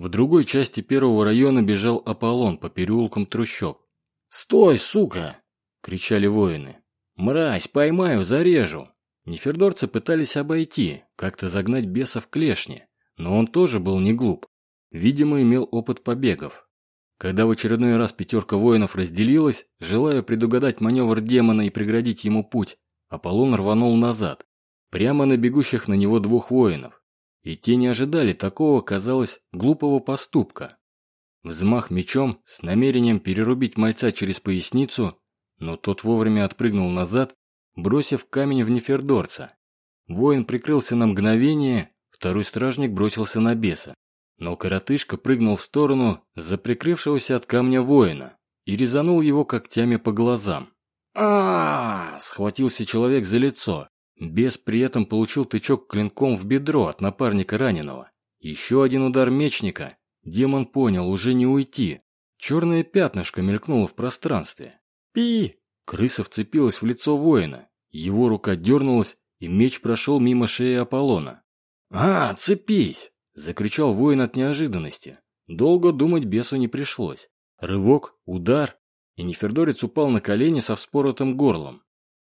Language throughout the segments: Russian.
В другой части первого района бежал Аполлон по переулкам трущоб. «Стой, сука!» — кричали воины. «Мразь, поймаю, зарежу!» Нефердорцы пытались обойти, как-то загнать беса в клешни, но он тоже был не глуп. Видимо, имел опыт побегов. Когда в очередной раз пятерка воинов разделилась, желая предугадать маневр демона и преградить ему путь, Аполлон рванул назад, прямо на бегущих на него двух воинов. И те не ожидали такого, казалось, глупого поступка. Взмах мечом с намерением перерубить мальца через поясницу, но тот вовремя отпрыгнул назад, бросив камень в Нефердорца. Воин прикрылся на мгновение, второй стражник бросился на беса. Но коротышка прыгнул в сторону за прикрывшегося от камня воина и резанул его когтями по глазам. а, схватился человек за лицо. Бес при этом получил тычок клинком в бедро от напарника раненого. Еще один удар мечника. Демон понял, уже не уйти. Черное пятнышко мелькнуло в пространстве. «Пи!» Крыса вцепилась в лицо воина. Его рука дернулась, и меч прошел мимо шеи Аполлона. «А, цепись!» Закричал воин от неожиданности. Долго думать бесу не пришлось. Рывок, удар, и Нефердорец упал на колени со вспоротым горлом.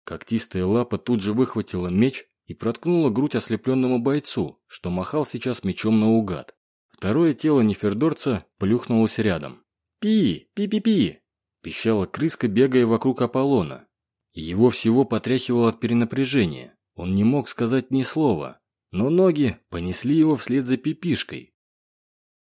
Когтистая лапа тут же выхватила меч и проткнула грудь ослепленному бойцу, что махал сейчас мечом наугад. Второе тело Нефердорца плюхнулось рядом. «Пи! Пи-пи-пи!» – пищала крыска, бегая вокруг Аполлона. Его всего потряхивало от перенапряжения. Он не мог сказать ни слова, но ноги понесли его вслед за пипишкой.